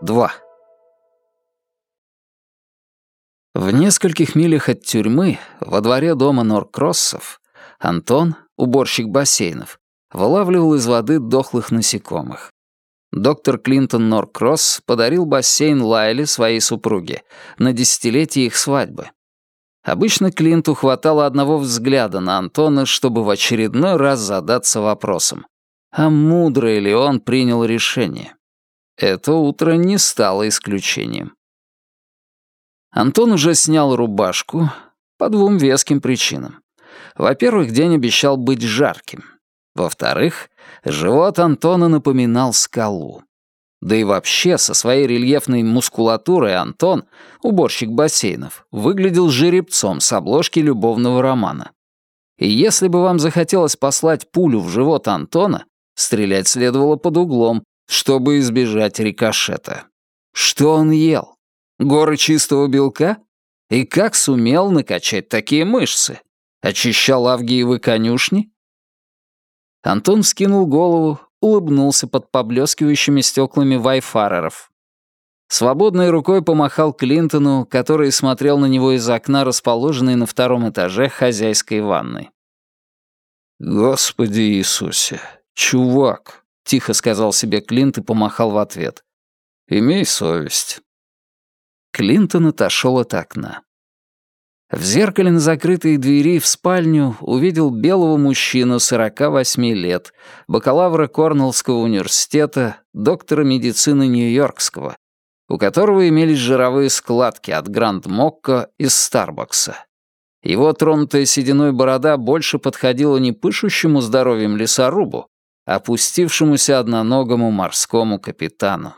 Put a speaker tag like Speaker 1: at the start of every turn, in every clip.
Speaker 1: 2. В нескольких милях от тюрьмы, во дворе дома Норкроссов, Антон, уборщик бассейнов, вылавливал из воды дохлых насекомых. Доктор Клинтон Норкросс подарил бассейн Лайле своей супруге на десятилетие их свадьбы. Обычно Клинту хватало одного взгляда на Антона, чтобы в очередной раз задаться вопросом, а мудрое ли он принял решение. Это утро не стало исключением. Антон уже снял рубашку по двум веским причинам. Во-первых, день обещал быть жарким. Во-вторых, живот Антона напоминал скалу. Да и вообще, со своей рельефной мускулатурой Антон, уборщик бассейнов, выглядел жеребцом с обложки любовного романа. И если бы вам захотелось послать пулю в живот Антона, стрелять следовало под углом, чтобы избежать рикошета. Что он ел? Горы чистого белка? И как сумел накачать такие мышцы? Очищал авгиевы конюшни? Антон скинул голову, улыбнулся под поблескивающими стеклами вайфареров. Свободной рукой помахал Клинтону, который смотрел на него из окна, расположенной на втором этаже хозяйской ванной. «Господи Иисусе, чувак, тихо сказал себе Клинт и помахал в ответ. «Имей совесть». Клинтон отошел от окна. В зеркале на закрытой двери в спальню увидел белого мужчину 48 лет, бакалавра Корнеллского университета, доктора медицины Нью-Йоркского, у которого имелись жировые складки от Гранд Мокко из Старбакса. Его тронутая сединой борода больше подходила не пышущему здоровьем лесорубу, опустившемуся одноногому морскому капитану.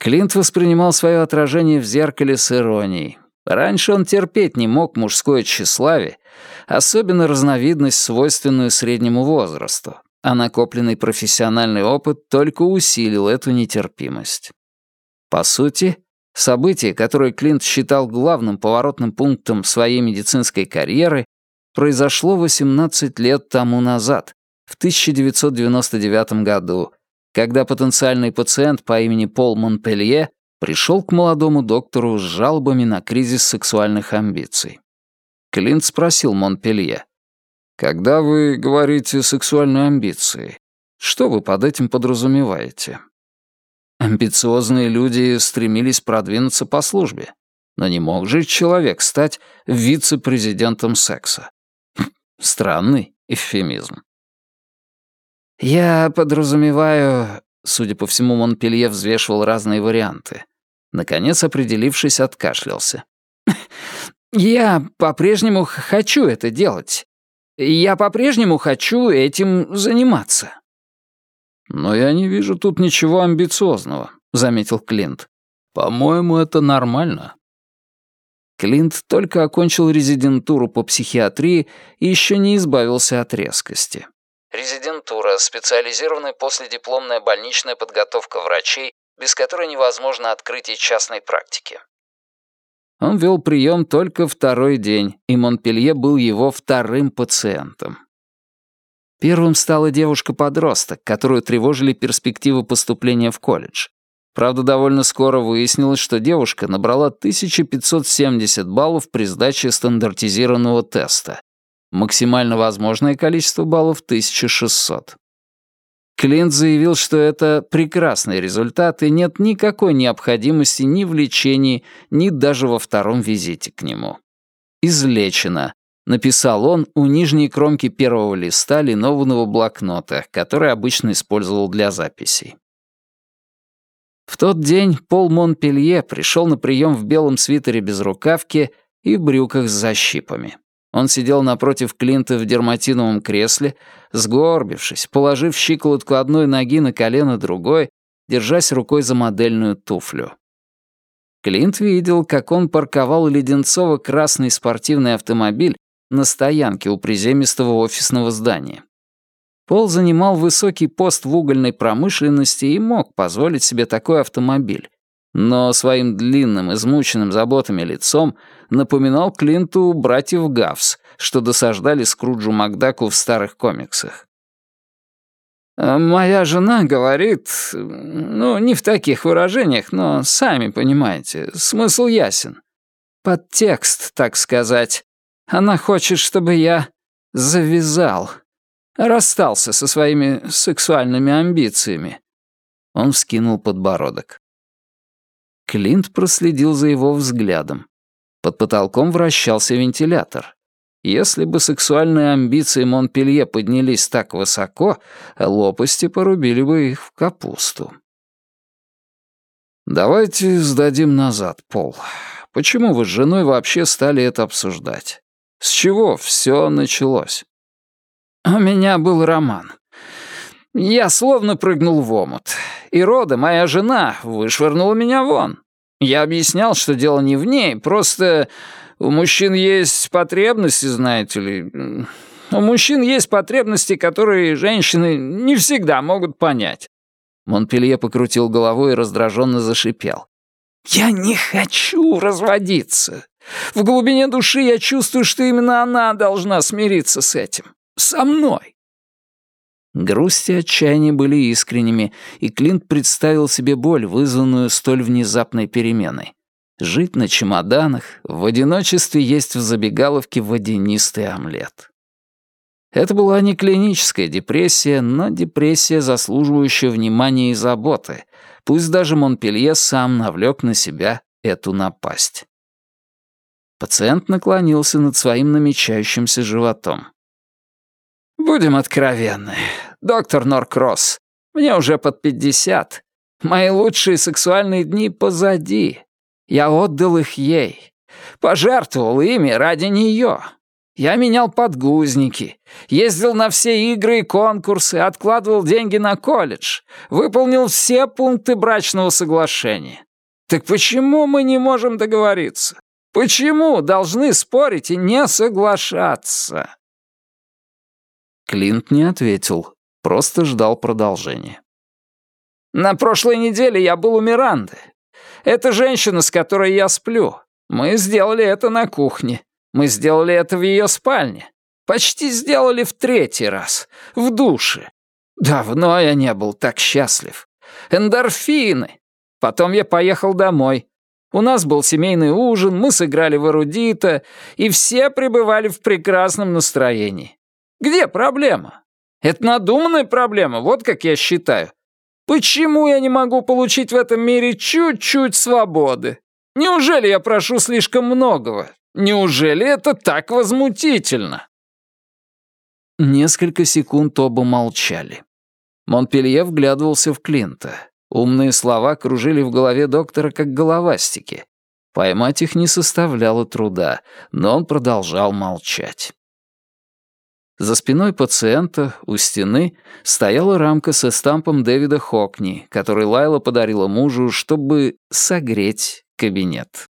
Speaker 1: Клинт воспринимал свое отражение в зеркале с иронией. Раньше он терпеть не мог мужское тщеславие, особенно разновидность, свойственную среднему возрасту, а накопленный профессиональный опыт только усилил эту нетерпимость. По сути, событие, которое Клинт считал главным поворотным пунктом своей медицинской карьеры, произошло 18 лет тому назад, в 1999 году, когда потенциальный пациент по имени Пол Монпелье пришел к молодому доктору с жалобами на кризис сексуальных амбиций. Клинт спросил Монпелье, «Когда вы говорите сексуальные амбиции, что вы под этим подразумеваете?» Амбициозные люди стремились продвинуться по службе, но не мог же человек стать вице-президентом секса. Странный эвфемизм. «Я подразумеваю...» Судя по всему, Монпелье взвешивал разные варианты. Наконец, определившись, откашлялся. «Я по-прежнему хочу это делать. Я по-прежнему хочу этим заниматься». «Но я не вижу тут ничего амбициозного», — заметил Клинт. «По-моему, это нормально». Клинт только окончил резидентуру по психиатрии и еще не избавился от резкости.
Speaker 2: Резидентура – специализированная последипломная больничная подготовка врачей, без которой невозможно открытие частной практики.
Speaker 1: Он вел прием только второй день, и Монпелье был его вторым пациентом. Первым стала девушка-подросток, которую тревожили перспективы поступления в колледж. Правда, довольно скоро выяснилось, что девушка набрала 1570 баллов при сдаче стандартизированного теста, Максимально возможное количество баллов — 1600. Клинт заявил, что это прекрасный результат и нет никакой необходимости ни в лечении, ни даже во втором визите к нему. «Излечено», — написал он у нижней кромки первого листа линованного блокнота, который обычно использовал для записей. В тот день Пол Монпелье пришел на прием в белом свитере без рукавки и брюках с защипами. Он сидел напротив Клинта в дерматиновом кресле, сгорбившись, положив щиколотку одной ноги на колено другой, держась рукой за модельную туфлю. Клинт видел, как он парковал леденцово-красный спортивный автомобиль на стоянке у приземистого офисного здания. Пол занимал высокий пост в угольной промышленности и мог позволить себе такой автомобиль, но своим длинным, измученным заботами лицом напоминал Клинту братьев Гавс, что досаждали Скруджу Макдаку в старых комиксах. Моя жена говорит, ну, не в таких выражениях, но сами понимаете, смысл ясен. Подтекст, так сказать. Она хочет, чтобы я завязал, расстался со своими сексуальными амбициями. Он вскинул подбородок. Клинт проследил за его взглядом. Под потолком вращался вентилятор. Если бы сексуальные амбиции Монпелье поднялись так высоко, лопасти порубили бы их в капусту. «Давайте сдадим назад, Пол. Почему вы с женой вообще стали это обсуждать? С чего все началось?» «У меня был роман. Я словно прыгнул в омут. И Рода, моя жена, вышвырнула меня вон. Я объяснял, что дело не в ней, просто у мужчин есть потребности, знаете ли. У мужчин есть потребности, которые женщины не всегда могут понять». Монпелье покрутил головой и раздраженно зашипел. «Я не хочу разводиться. В глубине души я чувствую, что именно она должна смириться с этим. Со мной». Грусть и отчаяние были искренними, и Клинт представил себе боль, вызванную столь внезапной переменой. Жить на чемоданах, в одиночестве есть в забегаловке водянистый омлет. Это была не клиническая депрессия, но депрессия, заслуживающая внимания и заботы, пусть даже Монпелье сам навлек на себя эту напасть. Пациент наклонился над своим намечающимся животом. «Будем откровенны. Доктор Норкросс, мне уже под пятьдесят. Мои лучшие сексуальные дни позади. Я отдал их ей. Пожертвовал ими ради нее. Я менял подгузники, ездил на все игры и конкурсы, откладывал деньги на колледж, выполнил все пункты брачного соглашения. Так почему мы не можем договориться? Почему должны спорить и не соглашаться?» Клинт не ответил, просто ждал продолжения. «На прошлой неделе я был у Миранды. Это женщина, с которой я сплю. Мы сделали это на кухне. Мы сделали это в ее спальне. Почти сделали в третий раз. В душе. Давно я не был так счастлив. Эндорфины. Потом я поехал домой. У нас был семейный ужин, мы сыграли в эрудита, и все пребывали в прекрасном настроении. Где проблема? Это надуманная проблема, вот как я считаю. Почему я не могу получить в этом мире чуть-чуть свободы? Неужели я прошу слишком многого? Неужели это так возмутительно?» Несколько секунд оба молчали. Монпелье вглядывался в Клинта. Умные слова кружили в голове доктора как головастики. Поймать их не составляло труда, но он продолжал молчать. За спиной пациента, у стены, стояла рамка со стампом Дэвида Хокни, который Лайла подарила мужу, чтобы согреть кабинет.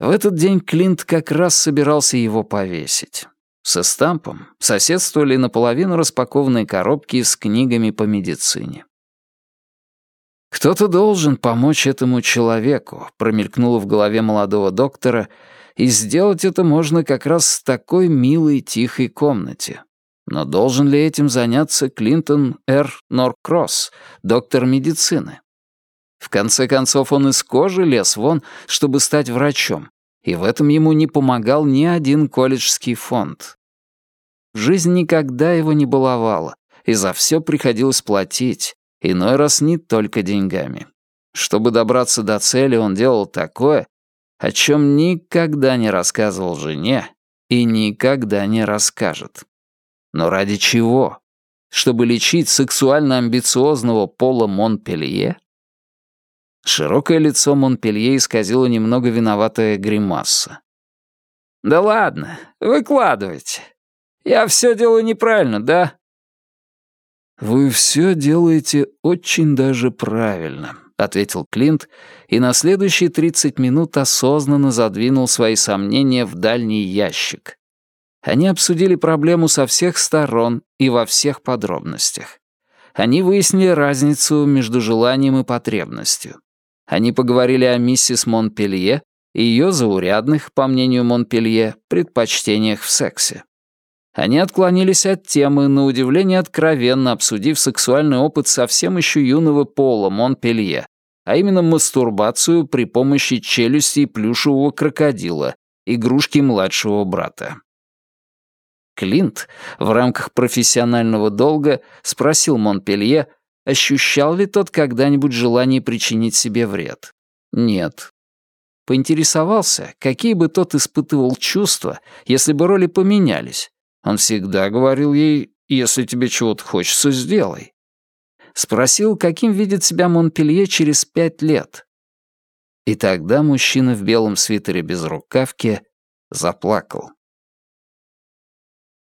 Speaker 1: В этот день Клинт как раз собирался его повесить. Со стампом соседствовали наполовину распакованные коробки с книгами по медицине. «Кто-то должен помочь этому человеку», — промелькнуло в голове молодого доктора, и сделать это можно как раз в такой милой тихой комнате. Но должен ли этим заняться Клинтон Р. Норкросс, доктор медицины? В конце концов, он из кожи лез вон, чтобы стать врачом, и в этом ему не помогал ни один колледжский фонд. Жизнь никогда его не баловала, и за все приходилось платить, иной раз не только деньгами. Чтобы добраться до цели, он делал такое, о чем никогда не рассказывал жене и никогда не расскажет. Но ради чего? Чтобы лечить сексуально амбициозного Пола Монпелье? Широкое лицо Монпелье исказило немного виноватая гримаса. «Да ладно, выкладывайте. Я все делаю неправильно, да?» «Вы все делаете очень даже правильно», — ответил Клинт, и на следующие 30 минут осознанно задвинул свои сомнения в дальний ящик. Они обсудили проблему со всех сторон и во всех подробностях. Они выяснили разницу между желанием и потребностью. Они поговорили о миссис Монпелье и ее заурядных, по мнению Монпелье, предпочтениях в сексе. Они отклонились от темы, на удивление откровенно обсудив сексуальный опыт совсем еще юного пола Монпелье, а именно мастурбацию при помощи челюстей плюшевого крокодила, игрушки младшего брата. Клинт в рамках профессионального долга спросил Монпелье, ощущал ли тот когда-нибудь желание причинить себе вред. Нет. Поинтересовался, какие бы тот испытывал чувства, если бы роли поменялись. Он всегда говорил ей, если тебе чего-то хочется, сделай. Спросил, каким видит себя Монпелье через пять лет. И тогда мужчина в белом свитере без рукавки заплакал.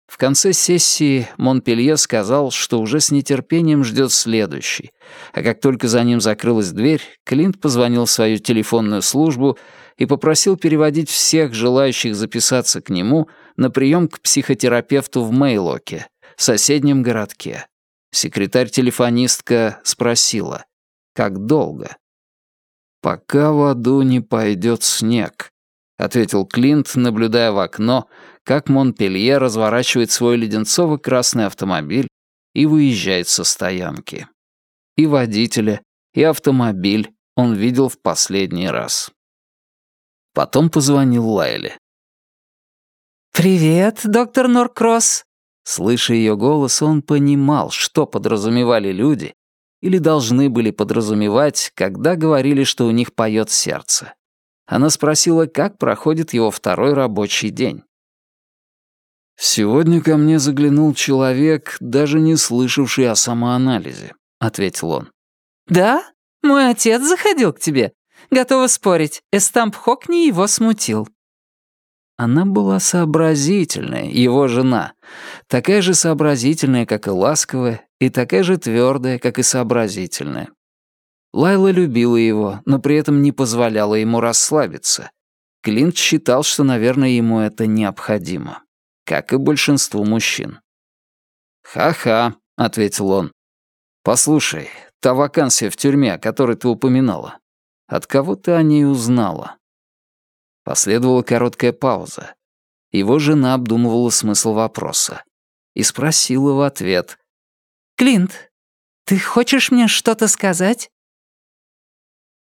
Speaker 1: В конце сессии Монпелье сказал, что уже с нетерпением ждет следующий, а как только за ним закрылась дверь, Клинт позвонил в свою телефонную службу и попросил переводить всех желающих записаться к нему на прием к психотерапевту в Мейлоке, соседнем городке. Секретарь-телефонистка спросила, как долго? «Пока в аду не пойдет снег», — ответил Клинт, наблюдая в окно, как Монпелье разворачивает свой леденцово-красный автомобиль и выезжает со стоянки. И водителя, и автомобиль он видел в последний раз. Потом позвонил Лайле.
Speaker 3: «Привет, доктор Норкросс».
Speaker 1: Слыша ее голос, он понимал, что подразумевали люди или должны были подразумевать, когда говорили, что у них поет сердце. Она спросила, как проходит его второй рабочий день. «Сегодня ко мне заглянул человек, даже не слышавший о самоанализе», — ответил он.
Speaker 3: «Да? Мой отец заходил к тебе? Готова спорить, Эстамп Хокни его смутил».
Speaker 1: Она была сообразительная, его жена. Такая же сообразительная, как и ласковая, и такая же твердая, как и сообразительная. Лайла любила его, но при этом не позволяла ему расслабиться. Клинт считал, что, наверное, ему это необходимо как и большинству мужчин. «Ха-ха», — ответил он. «Послушай, та вакансия в тюрьме, о которой ты упоминала, от кого ты о ней узнала?» Последовала короткая пауза. Его жена обдумывала смысл вопроса и спросила в ответ.
Speaker 3: «Клинт, ты хочешь мне что-то сказать?»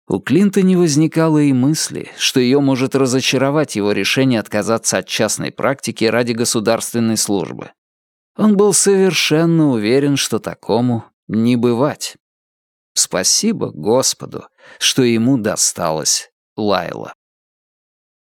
Speaker 1: У Клинта не возникало и мысли, что ее может разочаровать его решение отказаться от частной практики ради государственной службы. Он был совершенно уверен, что такому не бывать. Спасибо Господу, что ему досталась Лайла.